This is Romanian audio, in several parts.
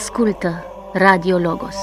Ascultă Radio Logos.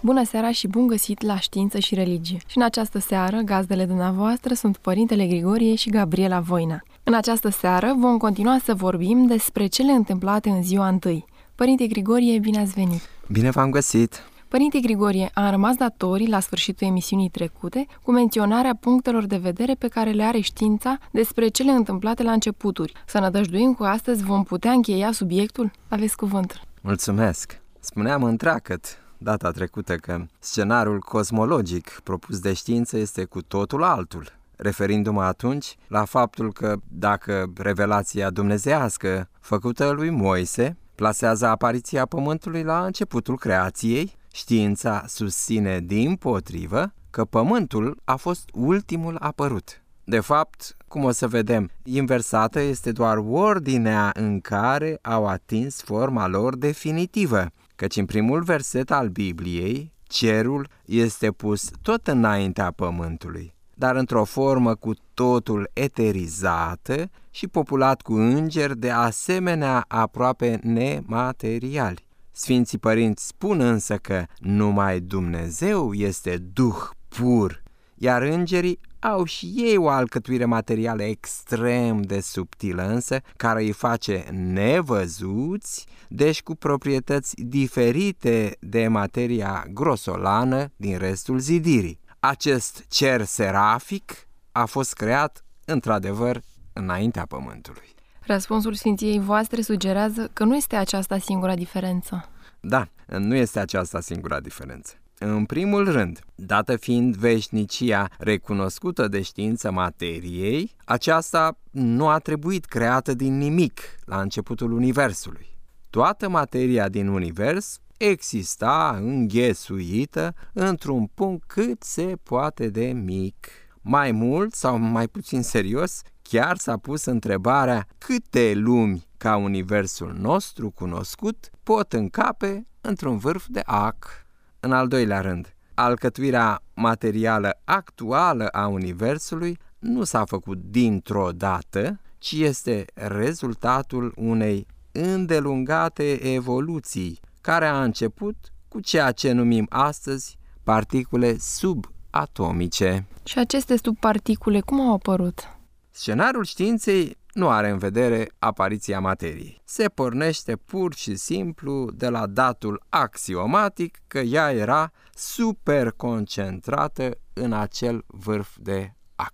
Bună seara și bun găsit la Știință și Religie. Și în această seară, gazdele dumneavoastră sunt Părintele Grigorie și Gabriela Voina. În această seară vom continua să vorbim despre cele întâmplate în ziua întâi. Părinte Grigorie, bine ați venit! Bine v-am găsit! Părinte Grigorie, am rămas datorii la sfârșitul emisiunii trecute cu menționarea punctelor de vedere pe care le are știința despre cele întâmplate la începuturi. Să nădăjduim că astăzi vom putea încheia subiectul? Aveți cuvântul. Mulțumesc! Spuneam întreagăt data trecută că scenariul cosmologic propus de știință este cu totul altul, referindu-mă atunci la faptul că dacă revelația dumnezească făcută lui Moise plasează apariția Pământului la începutul creației, Știința susține din potrivă că Pământul a fost ultimul apărut. De fapt, cum o să vedem, inversată este doar ordinea în care au atins forma lor definitivă, căci în primul verset al Bibliei, cerul este pus tot înaintea pământului, dar într-o formă cu totul eterizată și populat cu îngeri de asemenea aproape nemateriali. Sfinții părinți spun însă că numai Dumnezeu este Duh pur, iar îngerii au și ei o alcătuire materială extrem de subtilă, însă care îi face nevăzuți, deci cu proprietăți diferite de materia grosolană din restul zidirii. Acest cer serafic a fost creat, într-adevăr, înaintea pământului. Răspunsul Sfinției voastre sugerează că nu este aceasta singura diferență. Da, nu este aceasta singura diferență. În primul rând, dată fiind veșnicia recunoscută de știință materiei, aceasta nu a trebuit creată din nimic la începutul Universului. Toată materia din Univers exista înghesuită într-un punct cât se poate de mic. Mai mult sau mai puțin serios, chiar s-a pus întrebarea câte lumi ca universul nostru cunoscut pot încape într-un vârf de ac. În al doilea rând, alcătuirea materială actuală a universului nu s-a făcut dintr-o dată, ci este rezultatul unei îndelungate evoluții, care a început cu ceea ce numim astăzi particule subatomice. Și aceste subparticule cum au apărut? Scenariul științei nu are în vedere apariția materiei. Se pornește pur și simplu de la datul axiomatic că ea era superconcentrată în acel vârf de ac.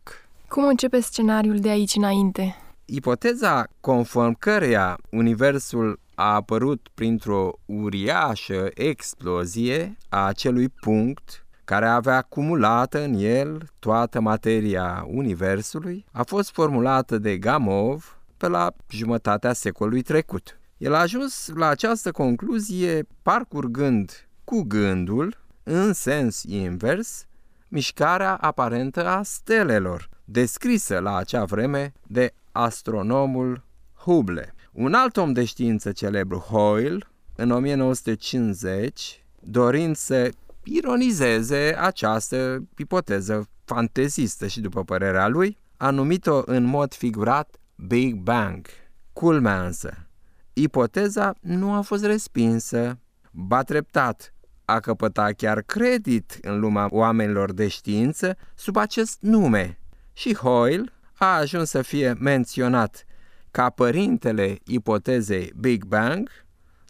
Cum începe scenariul de aici înainte? Ipoteza conform căreia Universul a apărut printr-o uriașă explozie a acelui punct care avea acumulată în el toată materia Universului, a fost formulată de Gamov pe la jumătatea secolului trecut. El a ajuns la această concluzie parcurgând cu gândul, în sens invers, mișcarea aparentă a stelelor, descrisă la acea vreme de astronomul Hubble. Un alt om de știință celebru, Hoyle, în 1950, dorind să ironizeze această ipoteză fantezistă și, după părerea lui, a numit-o în mod figurat Big Bang. Culmea însă, ipoteza nu a fost respinsă, ba treptat, a căpătat chiar credit în lumea oamenilor de știință sub acest nume. Și Hoyle a ajuns să fie menționat ca părintele ipotezei Big Bang,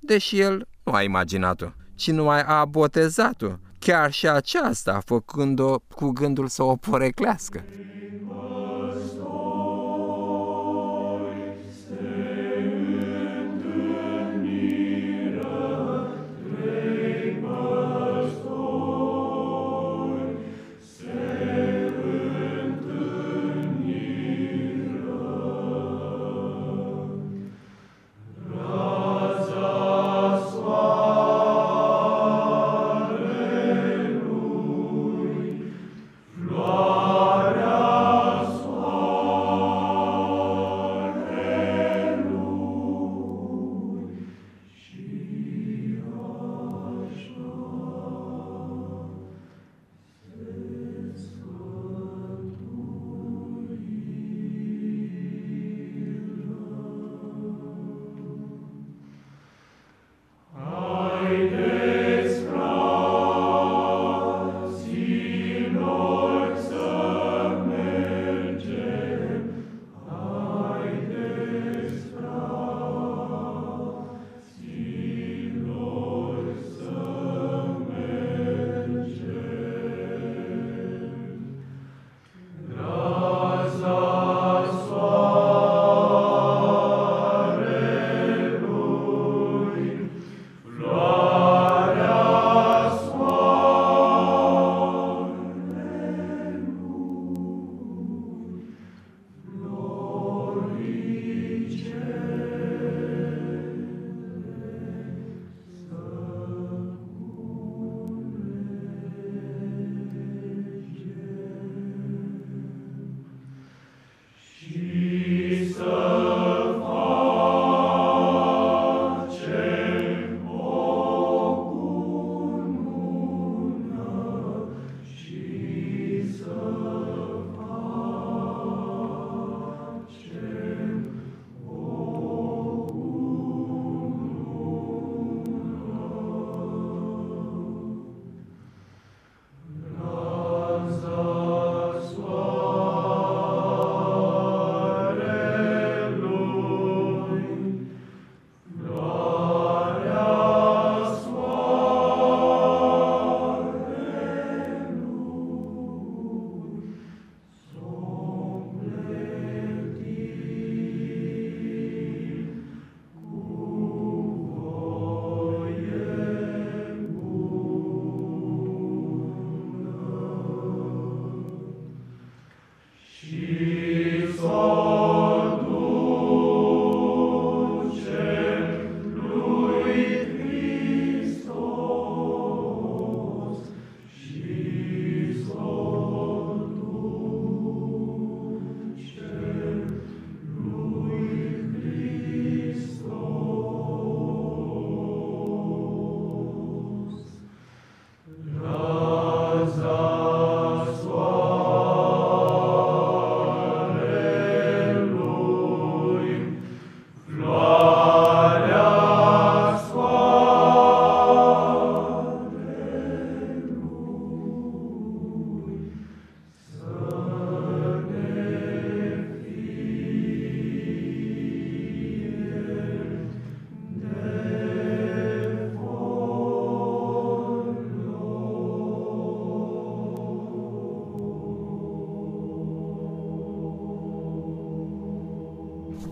deși el nu a imaginat-o ci numai a botezat-o, chiar și aceasta făcând-o cu gândul să o poreclească.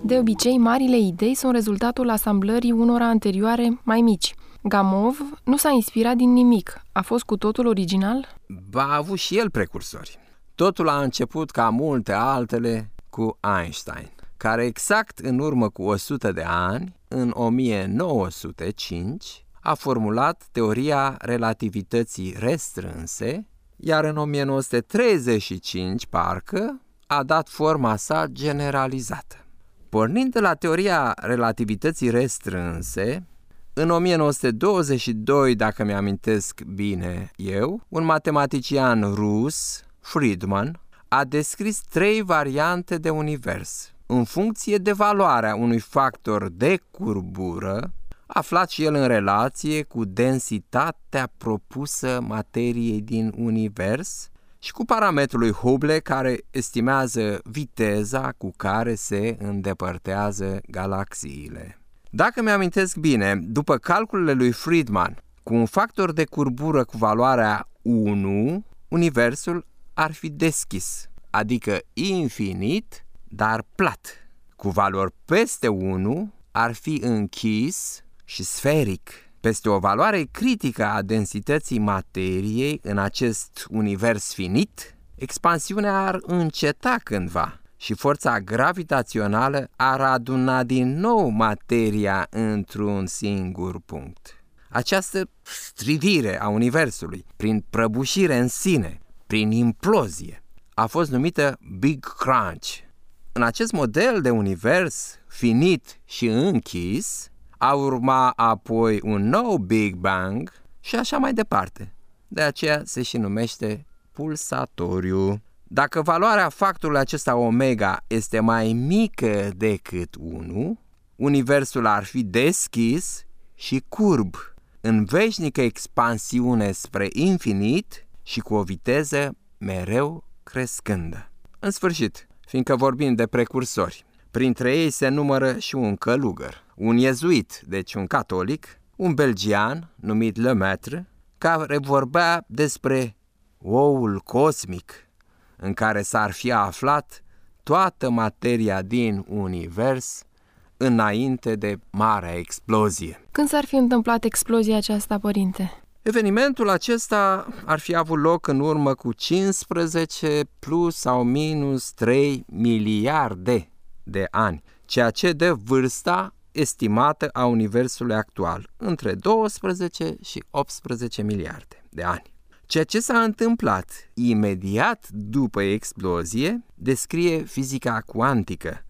De obicei, marile idei sunt rezultatul asamblării unora anterioare mai mici. Gamov nu s-a inspirat din nimic. A fost cu totul original? Ba, a avut și el precursori. Totul a început ca multe altele cu Einstein, care exact în urmă cu 100 de ani, în 1905, a formulat teoria relativității restrânse, iar în 1935, parcă, a dat forma sa generalizată. Pornind de la teoria relativității restrânse, în 1922, dacă mi-amintesc bine eu, un matematician rus, Friedman, a descris trei variante de univers, în funcție de valoarea unui factor de curbură, aflat și el în relație cu densitatea propusă materiei din univers și cu parametrul lui Hubble care estimează viteza cu care se îndepărtează galaxiile. Dacă mi-amintesc bine, după calculele lui Friedman, cu un factor de curbură cu valoarea 1, universul ar fi deschis, adică infinit, dar plat. Cu valori peste 1 ar fi închis și sferic. Peste o valoare critică a densității materiei în acest univers finit, expansiunea ar înceta cândva și forța gravitațională ar aduna din nou materia într-un singur punct. Această stridire a Universului, prin prăbușire în sine, prin implozie, a fost numită Big Crunch. În acest model de univers finit și închis, a urma apoi un nou Big Bang și așa mai departe. De aceea se și numește pulsatoriu. Dacă valoarea factorului acesta omega este mai mică decât 1, universul ar fi deschis și curb, în veșnică expansiune spre infinit și cu o viteză mereu crescândă. În sfârșit, fiindcă vorbim de precursori, printre ei se numără și un călugăr, un iezuit, deci un catolic, un belgian numit Lemaitre, care vorbea despre oul cosmic în care s-ar fi aflat toată materia din univers înainte de marea explozie. Când s-ar fi întâmplat explozia aceasta, părinte? Evenimentul acesta ar fi avut loc în urmă cu 15 plus sau minus 3 miliarde de ani, ceea ce dă vârsta estimată a Universului actual, între 12 și 18 miliarde de ani. Ceea ce s-a întâmplat imediat după explozie descrie fizica cuantică,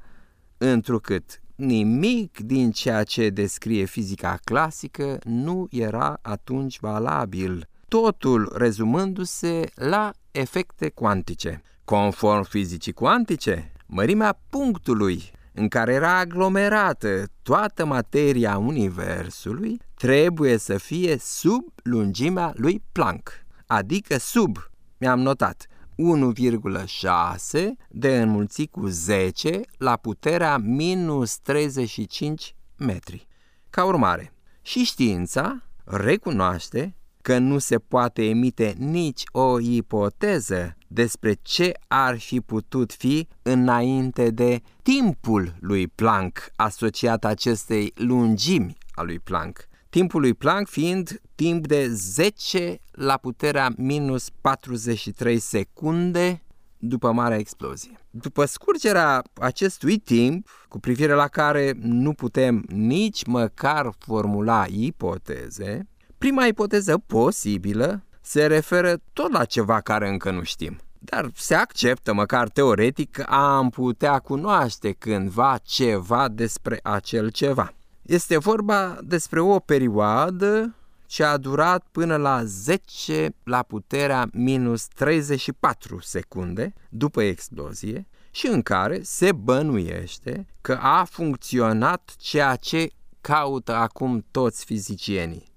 întrucât nimic din ceea ce descrie fizica clasică nu era atunci valabil, totul rezumându-se la efecte cuantice. Conform fizicii cuantice, mărimea punctului în care era aglomerată toată materia Universului trebuie să fie sub lungimea lui Planck, adică sub, mi-am notat, 1,6 de înmulțit cu 10 la puterea minus 35 metri. Ca urmare, și știința recunoaște că nu se poate emite nici o ipoteză despre ce ar fi putut fi înainte de timpul lui Planck asociat acestei lungimi a lui Planck. Timpul lui Planck fiind timp de 10 la puterea minus 43 secunde după marea explozie. După scurgerea acestui timp, cu privire la care nu putem nici măcar formula ipoteze, prima ipoteză posibilă se referă tot la ceva care încă nu știm. Dar se acceptă, măcar teoretic, că am putea cunoaște cândva ceva despre acel ceva. Este vorba despre o perioadă ce a durat până la 10 la puterea minus 34 secunde după explozie și în care se bănuiește că a funcționat ceea ce caută acum toți fizicienii,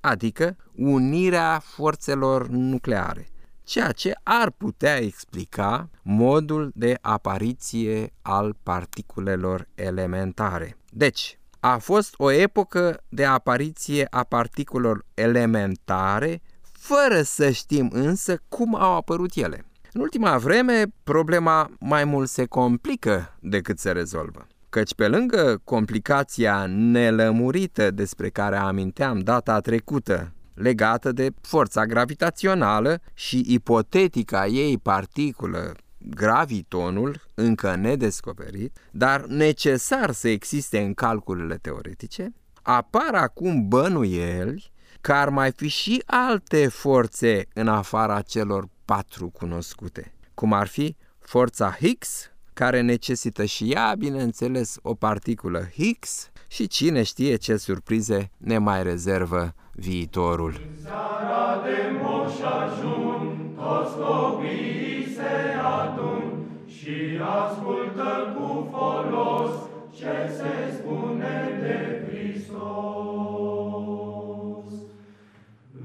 adică unirea forțelor nucleare, ceea ce ar putea explica modul de apariție al particulelor elementare. Deci, a fost o epocă de apariție a particulelor elementare, fără să știm însă cum au apărut ele. În ultima vreme, problema mai mult se complică decât se rezolvă. Căci pe lângă complicația nelămurită despre care aminteam data trecută, legată de forța gravitațională și ipotetica ei particulă, gravitonul, încă nedescoperit, dar necesar să existe în calculele teoretice, apar acum bănuieli că ar mai fi și alte forțe în afara celor patru cunoscute, cum ar fi forța Higgs, care necesită și ea, bineînțeles, o particulă Higgs și cine știe ce surprize ne mai rezervă viitorul. Seara de moș ajun, toți copiii se adun și ascultă cu folos ce se spune de Hristos.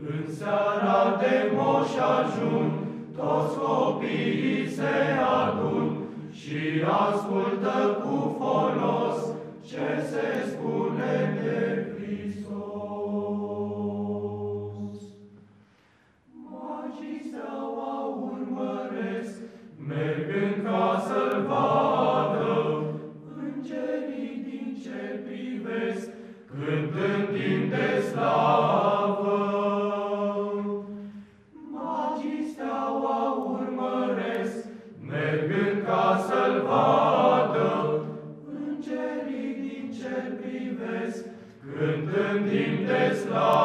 În seara de moș ajun, toți copiii se adun și ascultă cântând timp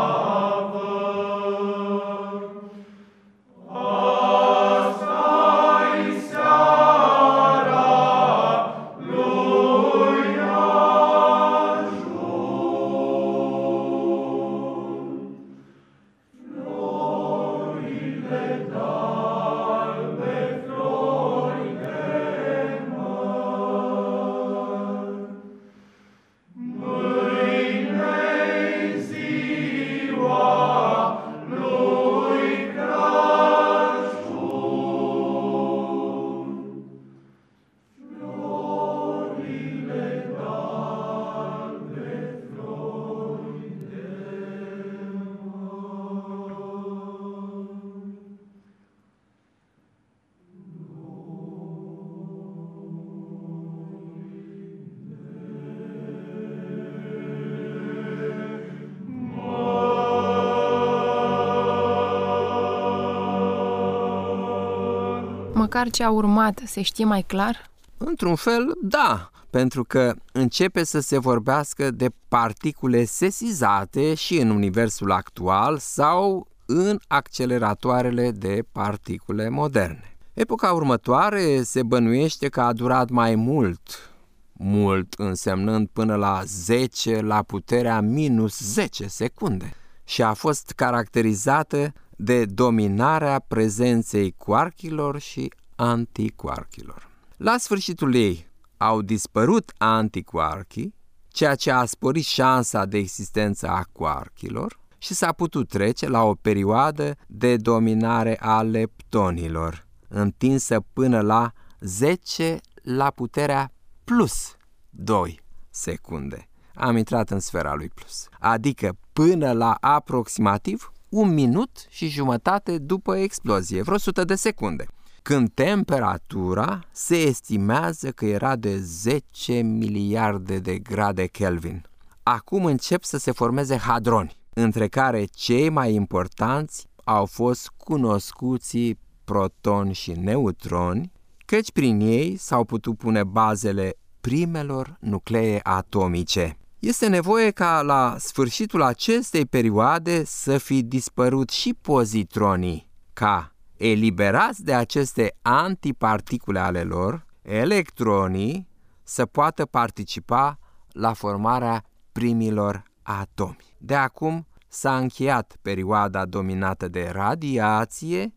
Măcar ce a urmat se știe mai clar? Într-un fel, da, pentru că începe să se vorbească de particule sesizate și în universul actual sau în acceleratoarele de particule moderne. Epoca următoare se bănuiește că a durat mai mult, mult însemnând până la 10 la puterea minus 10 secunde și a fost caracterizată de dominarea prezenței quarkilor și antiquarkilor. La sfârșitul ei au dispărut antiquarkii, ceea ce a sporit șansa de existență a quarkilor și s-a putut trece la o perioadă de dominare a leptonilor, întinsă până la 10 la puterea plus 2 secunde. Am intrat în sfera lui plus, adică până la aproximativ un minut și jumătate după explozie, vreo 100 de secunde, când temperatura se estimează că era de 10 miliarde de grade Kelvin. Acum încep să se formeze hadroni, între care cei mai importanți au fost cunoscuții protoni și neutroni, căci prin ei s-au putut pune bazele primelor nuclee atomice. Este nevoie ca la sfârșitul acestei perioade să fi dispărut și pozitronii, ca eliberați de aceste antiparticule ale lor, electronii să poată participa la formarea primilor atomi. De acum s-a încheiat perioada dominată de radiație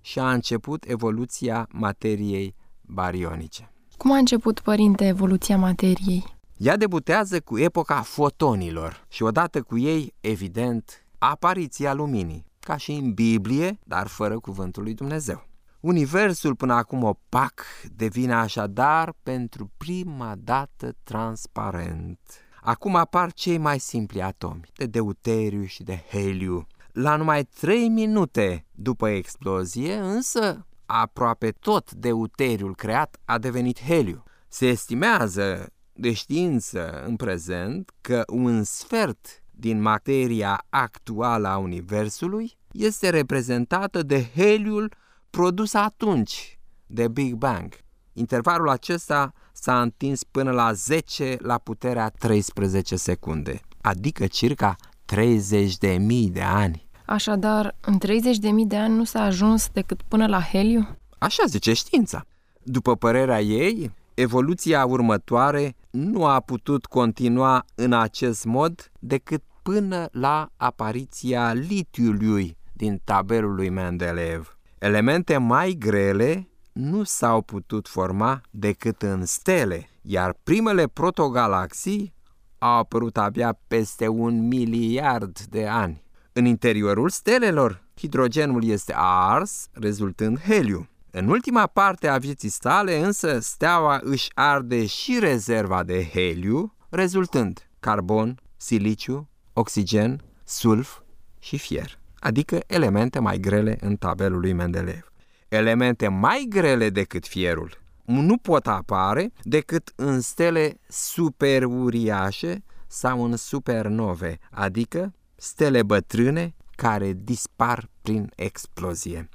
și a început evoluția materiei barionice. Cum a început, părinte, evoluția materiei? Ea debutează cu epoca fotonilor și odată cu ei, evident, apariția luminii, ca și în Biblie, dar fără cuvântul lui Dumnezeu. Universul până acum opac devine așadar pentru prima dată transparent. Acum apar cei mai simpli atomi, de deuteriu și de heliu. La numai 3 minute după explozie, însă, aproape tot deuteriul creat a devenit heliu. Se estimează de știință în prezent că un sfert din materia actuală a Universului este reprezentată de heliul produs atunci de Big Bang. Intervalul acesta s-a întins până la 10 la puterea 13 secunde, adică circa 30.000 de ani. Așadar, în 30.000 de ani nu s-a ajuns decât până la heliu? Așa zice știința. După părerea ei, evoluția următoare nu a putut continua în acest mod decât până la apariția litiului din tabelul lui Mendeleev. Elemente mai grele nu s-au putut forma decât în stele, iar primele protogalaxii au apărut abia peste un miliard de ani. În interiorul stelelor, hidrogenul este ars, rezultând heliu. În ultima parte a vieții sale, însă, steaua își arde și rezerva de heliu, rezultând carbon, siliciu, oxigen, sulf și fier, adică elemente mai grele în tabelul lui Mendeleev. Elemente mai grele decât fierul nu pot apare decât în stele superuriașe sau în supernove, adică stele bătrâne care dispar prin explozie.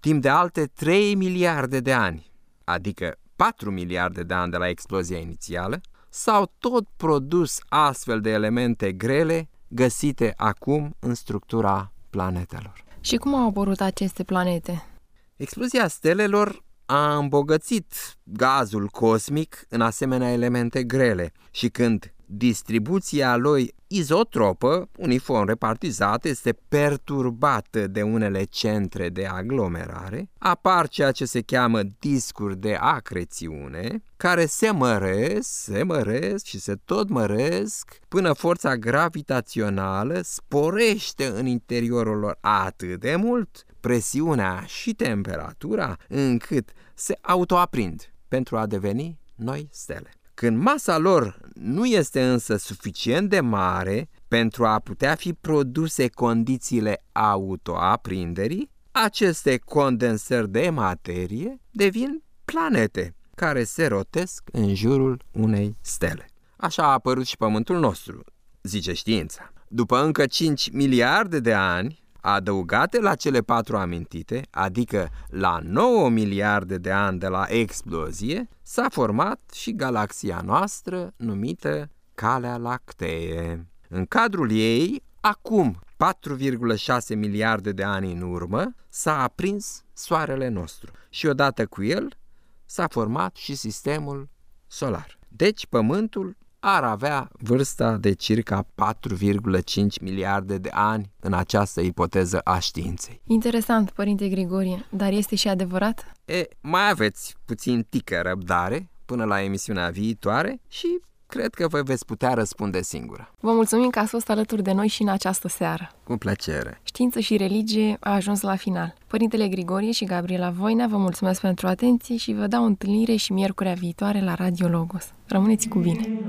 Timp de alte 3 miliarde de ani, adică 4 miliarde de ani de la explozia inițială, s-au tot produs astfel de elemente grele găsite acum în structura planetelor. Și cum au apărut aceste planete? Explozia stelelor a îmbogățit gazul cosmic în asemenea elemente grele și când distribuția lui izotropă, uniform repartizată, este perturbată de unele centre de aglomerare, apar ceea ce se cheamă discuri de acrețiune, care se măresc, se măresc și se tot măresc până forța gravitațională sporește în interiorul lor atât de mult presiunea și temperatura încât se autoaprind pentru a deveni noi stele. Când masa lor nu este însă suficient de mare pentru a putea fi produse condițiile autoaprinderii, aceste condensări de materie devin planete care se rotesc în jurul unei stele. Așa a apărut și Pământul nostru, zice știința. După încă 5 miliarde de ani, adăugate la cele patru amintite, adică la 9 miliarde de ani de la explozie, s-a format și galaxia noastră numită Calea Lactee. În cadrul ei, acum 4,6 miliarde de ani în urmă, s-a aprins soarele nostru și odată cu el s-a format și sistemul solar. Deci Pământul ar avea vârsta de circa 4,5 miliarde de ani în această ipoteză a științei. Interesant, părinte Grigorie, dar este și adevărat? E, mai aveți puțin tică răbdare până la emisiunea viitoare și cred că vă veți putea răspunde singură. Vă mulțumim că ați fost alături de noi și în această seară. Cu plăcere. Știință și religie a ajuns la final. Părintele Grigorie și Gabriela Voina vă mulțumesc pentru atenție și vă dau întâlnire și miercurea viitoare la Radio Logos. Rămâneți cu bine!